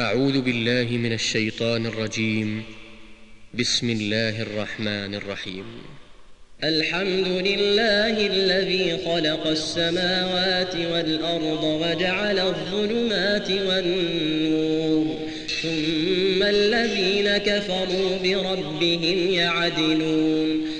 أعوذ بالله من الشيطان الرجيم. بسم الله الرحمن الرحيم. الحمد لله الذي خلق السماوات والأرض وجعل الظلمات والنور. ثم الذين كفروا بربهم يعدلون.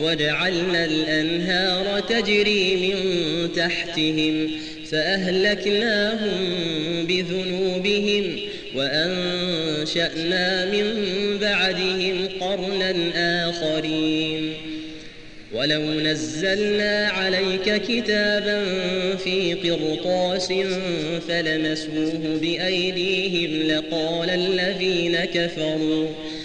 وجعلنا الأنهار تجري من تحتهم فأهلكناهم بذنوبهم وأنشأنا من بعدهم قرنا آخرين. ولو نزلنا عليك كتابا في قرطاس فلمسوه بأيديهم لقال الذين كفروا